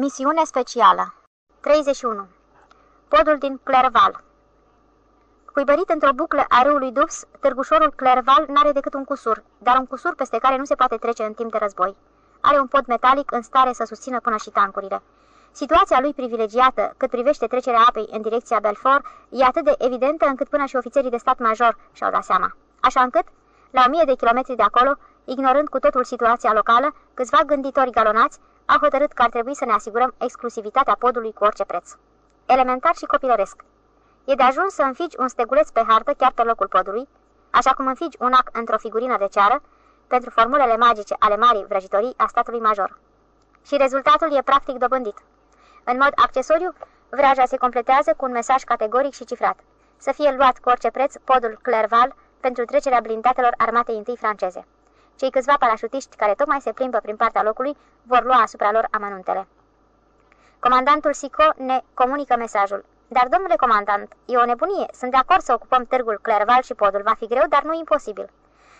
Misiune specială 31. Podul din Clerval Cuibărit într-o buclă a râului Dubs, târgușorul Clerval n-are decât un cusur, dar un cusur peste care nu se poate trece în timp de război. Are un pod metalic în stare să susțină până și tancurile. Situația lui privilegiată, cât privește trecerea apei în direcția Belfort, e atât de evidentă încât până și ofițerii de stat major și-au dat seama. Așa încât, la o mie de kilometri de acolo, ignorând cu totul situația locală, câțiva gânditori galonați a hotărât că ar trebui să ne asigurăm exclusivitatea podului cu orice preț. Elementar și copilăresc. E de ajuns să înfigi un steguleț pe hartă chiar pe locul podului, așa cum înfigi un ac într-o figurină de ceară, pentru formulele magice ale marii vrăjitorii a statului major. Și rezultatul e practic dobândit. În mod accesoriu, vraja se completează cu un mesaj categoric și cifrat. Să fie luat cu orice preț podul Clerval pentru trecerea blindatelor armatei întâi franceze. Cei câțiva parașutiști care tocmai se plimbă prin partea locului vor lua asupra lor amănuntele. Comandantul Sico ne comunică mesajul. Dar, domnule comandant, e o nebunie. Sunt de acord să ocupăm târgul Clerval și podul. Va fi greu, dar nu imposibil.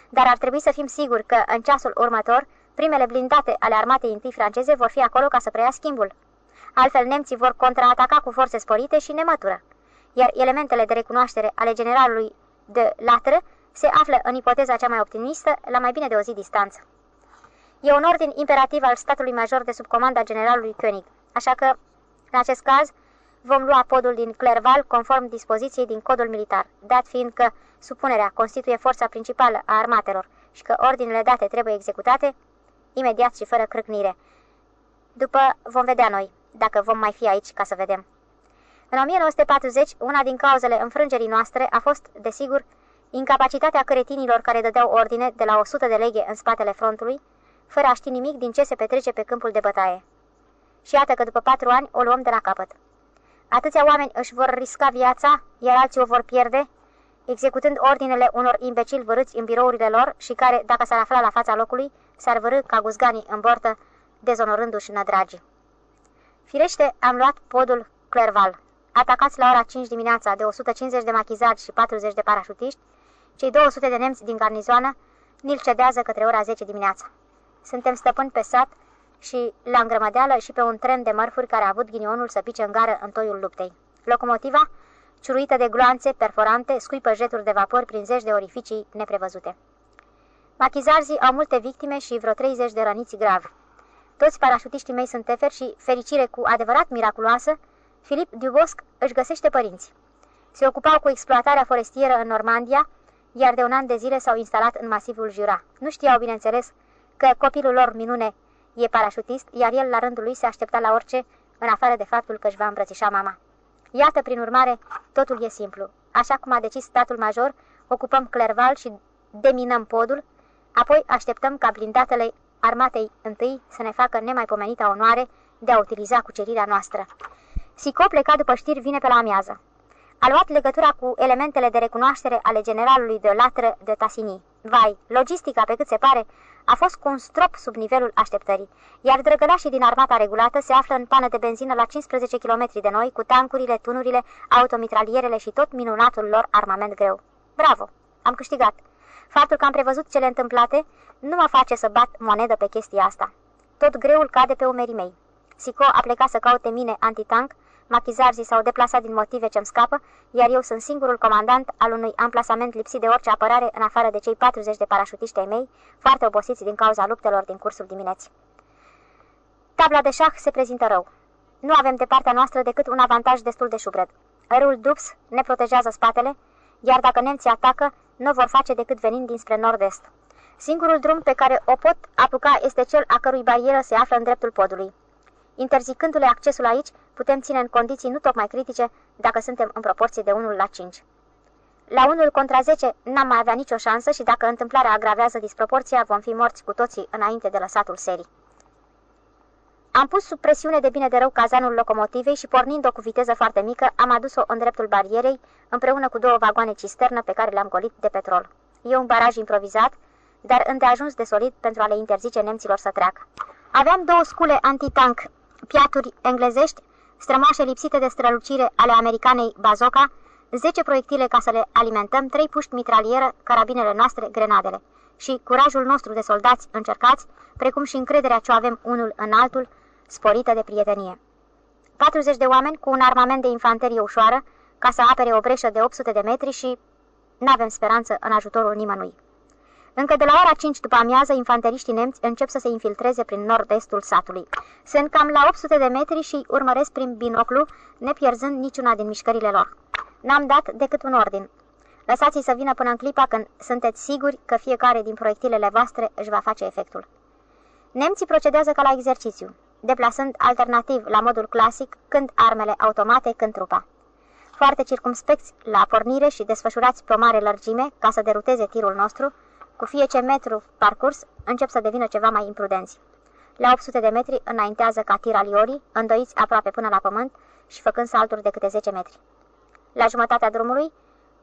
Dar ar trebui să fim siguri că, în ceasul următor, primele blindate ale armatei întâi franceze vor fi acolo ca să preia schimbul. Altfel, nemții vor contraataca cu forțe sporite și nemătură. Iar elementele de recunoaștere ale generalului de latră se află în ipoteza cea mai optimistă, la mai bine de o zi distanță. E un ordin imperativ al statului major de sub comanda generalului König, așa că, în acest caz, vom lua podul din Clerval conform dispoziției din codul militar, dat fiind că supunerea constituie forța principală a armatelor și că ordinele date trebuie executate, imediat și fără crâcnire. După vom vedea noi, dacă vom mai fi aici ca să vedem. În 1940, una din cauzele înfrângerii noastre a fost, desigur, incapacitatea cretinilor care dădeau ordine de la 100 de leghe în spatele frontului, fără a ști nimic din ce se petrece pe câmpul de bătaie. Și iată că după patru ani o luăm de la capăt. Atâția oameni își vor risca viața, iar alții o vor pierde, executând ordinele unor imbecili vărâți în birourile lor și care, dacă s-ar afla la fața locului, s-ar vărâ ca guzganii în bortă, dezonorându-și nădragii. Firește, am luat podul Clerval. Atacați la ora 5 dimineața de 150 de machizați și 40 de parașutiști, cei 200 de nemți din garnizoană ni-l cedează către ora 10 dimineața. Suntem stăpâni pe sat și la îngrămădeală și pe un tren de mărfuri care a avut ghinionul să pice în gară în toiul luptei. Locomotiva, ciuruită de gloanțe perforante, scuipă jeturi de vapor prin zeci de orificii neprevăzute. Machizarzii au multe victime și vreo 30 de răniți gravi. Toți parașutiștii mei sunt teferi și, fericire cu adevărat miraculoasă, Filip Dubosc își găsește părinți. Se ocupau cu exploatarea forestieră în Normandia, iar de un an de zile s-au instalat în masivul Jura. Nu știau, bineînțeles, că copilul lor minune e parașutist, iar el la rândul lui se aștepta la orice, în afară de faptul că își va îmbrățișa mama. Iată, prin urmare, totul e simplu. Așa cum a decis statul major, ocupăm Clerval și deminăm podul, apoi așteptăm ca blindatele armatei întâi să ne facă nemaipomenita onoare de a utiliza cucerirea noastră. Sico, plecat după știri, vine pe la amiază. A luat legătura cu elementele de recunoaștere ale generalului de latră de Tasini. Vai, logistica, pe cât se pare, a fost cu un strop sub nivelul așteptării, iar drăgălașii din armata regulată se află în pană de benzină la 15 km de noi, cu tancurile, tunurile, automitralierele și tot minunatul lor armament greu. Bravo! Am câștigat! Faptul că am prevăzut cele întâmplate nu mă face să bat monedă pe chestia asta. Tot greul cade pe umerii mei. Sico a plecat să caute mine antitank, machizarzii s-au deplasat din motive ce-mi scapă, iar eu sunt singurul comandant al unui amplasament lipsit de orice apărare în afară de cei 40 de parașutiști ai mei, foarte obosiți din cauza luptelor din cursul dimineții. Tabla de șah se prezintă rău. Nu avem de partea noastră decât un avantaj destul de șubred. Râul Dubs ne protejează spatele, iar dacă nemții atacă, nu vor face decât venind dinspre nord-est. Singurul drum pe care o pot apuca este cel a cărui barieră se află în dreptul podului. Interzicându-le accesul aici, putem ține în condiții nu tocmai critice dacă suntem în proporție de 1 la 5. La 1 contra 10 n-am mai avea nicio șansă și dacă întâmplarea agravează disproporția, vom fi morți cu toții înainte de lăsatul serii. Am pus sub presiune de bine de rău cazanul locomotivei și pornind-o cu viteză foarte mică, am adus-o în dreptul barierei, împreună cu două vagoane cisternă pe care le-am golit de petrol. E un baraj improvizat, dar îndeajuns de solid pentru a le interzice nemților să treacă. Aveam două scule antitank, piaturi englezești, strămoașe lipsite de strălucire ale americanei Bazoca, 10 proiectile ca să le alimentăm, 3 puști mitralieră, carabinele noastre, grenadele. Și curajul nostru de soldați încercați, precum și încrederea ce avem unul în altul, sporită de prietenie. 40 de oameni cu un armament de infanterie ușoară ca să apere o breșă de 800 de metri și n-avem speranță în ajutorul nimănui. Încă de la ora 5 după amiază, infanteriștii nemți încep să se infiltreze prin nord-estul satului. Sunt cam la 800 de metri și urmăresc prin binoclu, nepierzând niciuna din mișcările lor. N-am dat decât un ordin. Lăsați-i să vină până în clipa când sunteți siguri că fiecare din proiectilele voastre își va face efectul. Nemții procedează ca la exercițiu, deplasând alternativ la modul clasic când armele automate, când trupa. Foarte circumspecți la pornire și desfășurați pe o mare lărgime ca să deruteze tirul nostru, cu fiecare metru parcurs încep să devină ceva mai imprudenți. La 800 de metri înaintează ca tiraliorii, îndoiți aproape până la pământ și făcând salturi de câte 10 metri. La jumătatea drumului,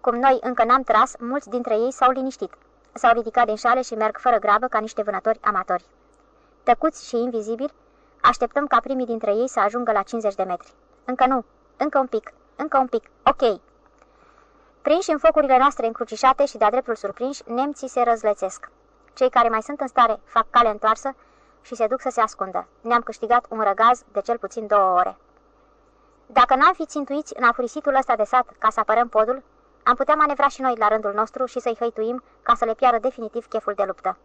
cum noi încă n-am tras, mulți dintre ei s-au liniștit. S-au ridicat din șale și merg fără grabă ca niște vânători amatori. Tăcuți și invizibili, așteptăm ca primii dintre ei să ajungă la 50 de metri. Încă nu, încă un pic, încă un pic, ok. Prinși în focurile noastre încrucișate și de-a dreptul surprinși, nemții se răzlețesc. Cei care mai sunt în stare fac cale întoarsă și se duc să se ascundă. Ne-am câștigat un răgaz de cel puțin două ore. Dacă n-am fi țintuiți în afurisitul ăsta de sat ca să apărăm podul, am putea manevra și noi la rândul nostru și să-i hăituim ca să le piară definitiv cheful de luptă.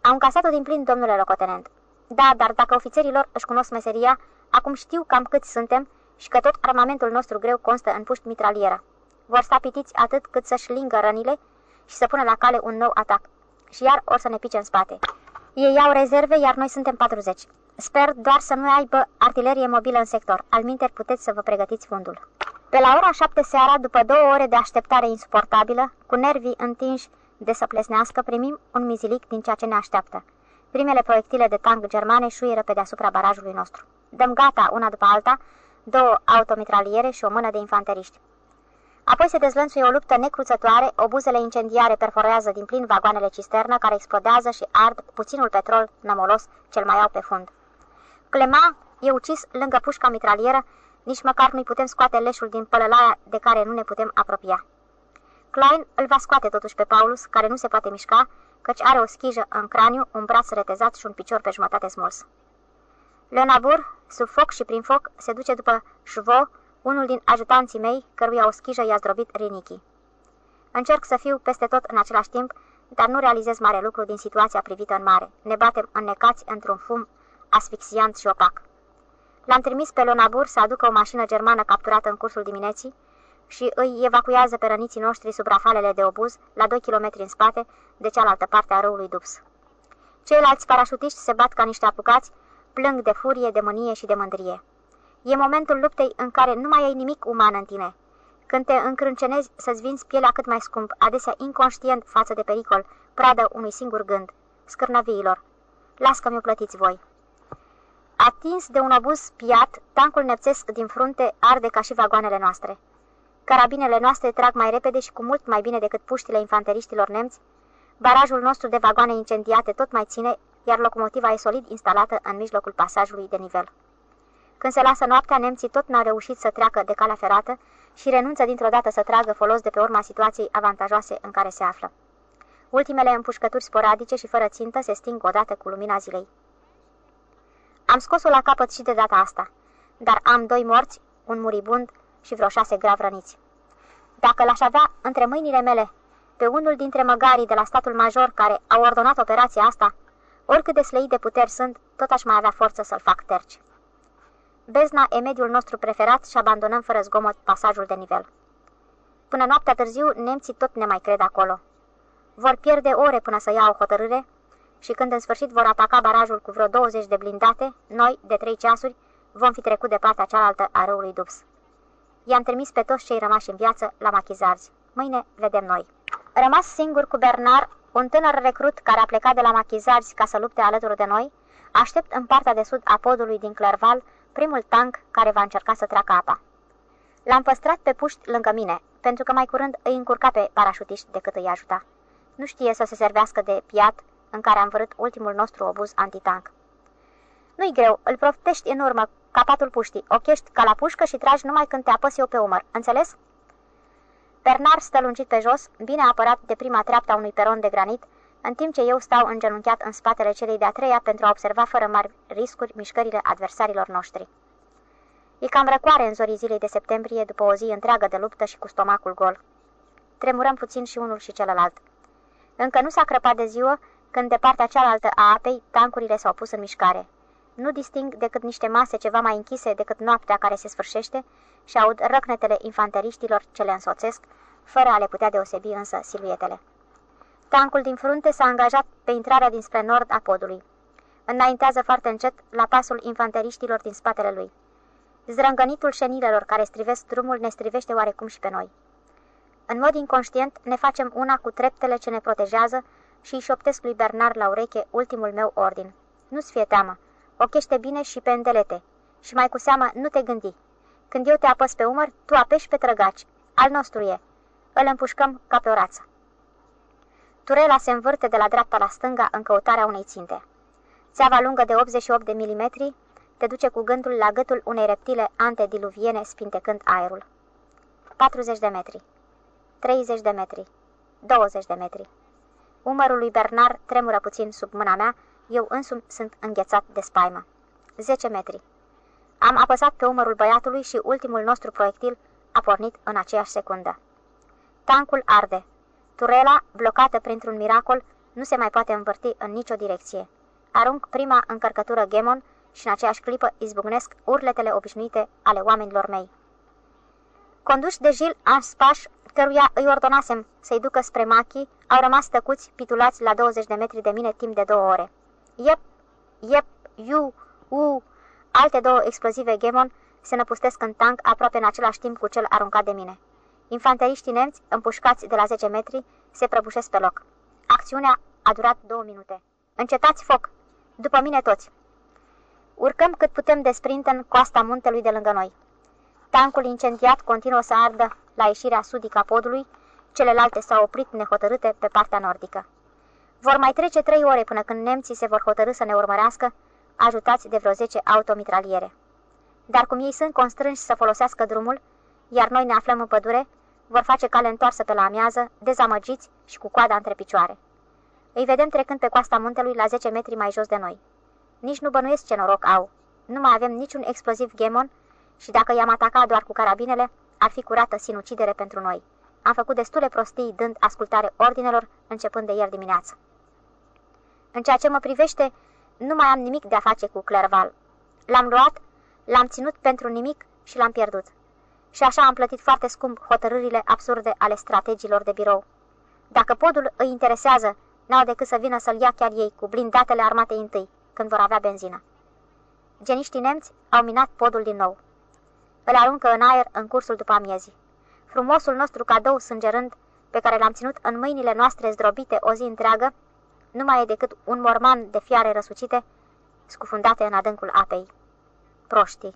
Am încasat-o din plin, domnule locotenent. Da, dar dacă ofițerii lor își cunosc meseria, acum știu cam câți suntem și că tot armamentul nostru greu constă în puști mitralieră. Vor sta pitiți atât cât să-și lingă rănile și să pună la cale un nou atac. Și iar or să ne pice în spate. Ei au rezerve, iar noi suntem 40. Sper doar să nu aibă artilerie mobilă în sector. Alminter puteți să vă pregătiți fundul. Pe la ora 7 seara, după două ore de așteptare insuportabilă, cu nervii întinși de să plesnească, primim un mizilic din ceea ce ne așteaptă. Primele proiectile de tank germane șuieră pe deasupra barajului nostru. Dăm gata, una după alta, două automitraliere și o mână de infanteriști. Apoi se dezlănțuie o luptă necruțătoare, obuzele incendiare perforează din plin vagoanele cisternă care explodează și ard puținul petrol nămolos cel mai au pe fund. Clema e ucis lângă pușca mitralieră, nici măcar nu-i putem scoate leșul din pălălaia de care nu ne putem apropia. Klein îl va scoate totuși pe Paulus, care nu se poate mișca, căci are o schijă în craniu, un braț retezat și un picior pe jumătate smuls. Leonabur, sub foc și prin foc, se duce după Șvo, unul din ajutanții mei, căruia o schijă i-a zdrobit rinichii. Încerc să fiu peste tot în același timp, dar nu realizez mare lucru din situația privită în mare. Ne batem înnecați într-un fum asfixiant și opac. L-am trimis pe Lonabur să aducă o mașină germană capturată în cursul dimineții și îi evacuează pe răniții noștri sub rafalele de obuz, la 2 km în spate, de cealaltă parte a râului Dubs. Ceilalți parașutiști se bat ca niște apucați, plâng de furie, de mânie și de mândrie. E momentul luptei în care nu mai ai nimic uman în tine. Când te încrâncenezi să-ți vinzi pielea cât mai scump, adesea inconștient față de pericol, pradă unui singur gând, scârnăviilor. Las că mi-o plătiți voi. Atins de un obuz piat, tancul nepțesc din frunte arde ca și vagoanele noastre. Carabinele noastre trag mai repede și cu mult mai bine decât puștile infanteriștilor nemți. Barajul nostru de vagoane incendiate tot mai ține, iar locomotiva e solid instalată în mijlocul pasajului de nivel. Când se lasă noaptea, nemții tot n-au reușit să treacă de calea ferată și renunță dintr-o dată să tragă folos de pe urma situației avantajoase în care se află. Ultimele împușcături sporadice și fără țintă se sting odată cu lumina zilei. Am scos-o la capăt și de data asta, dar am doi morți, un muribund și vreo șase grav răniți. Dacă l-aș avea între mâinile mele pe unul dintre măgarii de la statul major care au ordonat operația asta, oricât de slăit de puteri sunt, tot aș mai avea forță să-l fac terci. Bezna e mediul nostru preferat și abandonăm fără zgomot pasajul de nivel. Până noaptea târziu, nemții tot ne mai cred acolo. Vor pierde ore până să ia o hotărâre și când în sfârșit vor ataca barajul cu vreo 20 de blindate, noi, de trei ceasuri, vom fi trecut de partea cealaltă a râului Dubs. I-am trimis pe toți cei rămași în viață la machizarzi. Mâine vedem noi. Rămas singur cu Bernard, un tânăr recrut care a plecat de la machizarzi ca să lupte alături de noi, aștept în partea de sud a podului din Clerval primul tank care va încerca să treacă apa. L-am păstrat pe puști lângă mine, pentru că mai curând îi încurca pe parașutiști decât îi ajuta. Nu știe să se servească de piat în care am vărât ultimul nostru obuz antitank. Nu-i greu, îl proftești în urmă, capatul puștii, ochești ca la pușcă și tragi numai când te apăsi eu pe umăr, înțeles? Bernard stă lungit pe jos, bine apărat de prima treaptă a unui peron de granit, în timp ce eu stau îngenunchiat în spatele celei de-a treia pentru a observa fără mari riscuri mișcările adversarilor noștri. E cam răcoare în zorii zilei de septembrie, după o zi întreagă de luptă și cu stomacul gol. Tremurăm puțin și unul și celălalt. Încă nu s-a crăpat de ziua, când de partea cealaltă a apei, tancurile s-au pus în mișcare. Nu disting decât niște mase ceva mai închise decât noaptea care se sfârșește și aud răcnetele infanteriștilor ce le însoțesc, fără a le putea deosebi însă siluetele. Tancul din frunte s-a angajat pe intrarea dinspre nord a podului. Înaintează foarte încet la pasul infanteriștilor din spatele lui. Zrângănitul șenilelor care strivesc drumul ne strivește oarecum și pe noi. În mod inconștient ne facem una cu treptele ce ne protejează și îi șoptesc lui Bernard la ureche ultimul meu ordin. Nu-ți fie teamă, ochește bine și pe îndelete. Și mai cu seamă, nu te gândi. Când eu te apăs pe umăr, tu apeși pe trăgaci. Al nostru e. Îl împușcăm ca pe o rață. Turela se învârte de la dreapta la stânga în căutarea unei ținte. Țeava lungă de 88 de milimetri te duce cu gândul la gâtul unei reptile antediluviene spintecând aerul. 40 de metri. 30 de metri. 20 de metri. Umărul lui Bernard tremură puțin sub mâna mea, eu însumi sunt înghețat de spaimă. 10 metri. Am apăsat pe umărul băiatului și ultimul nostru proiectil a pornit în aceeași secundă. Tancul arde. Turela, blocată printr-un miracol, nu se mai poate învârti în nicio direcție. Arunc prima încărcătură Gemon și în aceeași clipă izbucnesc urletele obișnuite ale oamenilor mei. Conduși de Gilles Anspaș, căruia îi ordonasem să-i ducă spre Machi, au rămas tăcuți, pitulați la 20 de metri de mine timp de două ore. Iep, iep, iu, u, alte două explozive Gemon se năpustesc în tank aproape în același timp cu cel aruncat de mine. Infanteriștii nemți, împușcați de la 10 metri, se prăbușesc pe loc. Acțiunea a durat două minute. Încetați foc! După mine toți! Urcăm cât putem de sprint în coasta muntelui de lângă noi. Tancul incendiat continuă să ardă la ieșirea sudică a podului, celelalte s-au oprit nehotărâte pe partea nordică. Vor mai trece trei ore până când nemții se vor hotărâ să ne urmărească, ajutați de vreo 10 automitraliere. Dar cum ei sunt constrânși să folosească drumul, iar noi ne aflăm în pădure, vor face cale întoarsă pe la amiază, dezamăgiți și cu coada între picioare. Îi vedem trecând pe coasta muntelui la 10 metri mai jos de noi. Nici nu bănuiesc ce noroc au. Nu mai avem niciun exploziv gemon și dacă i-am atacat doar cu carabinele, ar fi curată sinucidere pentru noi. Am făcut destule prostii dând ascultare ordinelor începând de ieri dimineață. În ceea ce mă privește, nu mai am nimic de a face cu Clerval. L-am luat, l-am ținut pentru nimic și l-am pierdut. Și așa am plătit foarte scump hotărârile absurde ale strategilor de birou. Dacă podul îi interesează, n-au decât să vină să-l ia chiar ei cu blindatele armatei întâi, când vor avea benzină. Geniștii nemți au minat podul din nou. Îl aruncă în aer în cursul după amiezii. Frumosul nostru cadou sângerând, pe care l-am ținut în mâinile noastre zdrobite o zi întreagă, nu mai e decât un morman de fiare răsucite, scufundate în adâncul apei. Proștii!